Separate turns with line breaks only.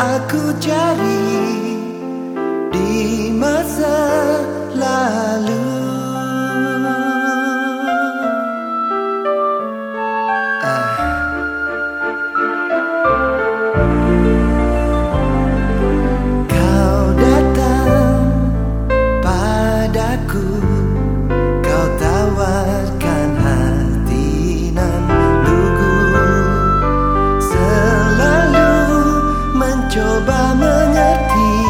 aku cari di masa lalu. mengerti.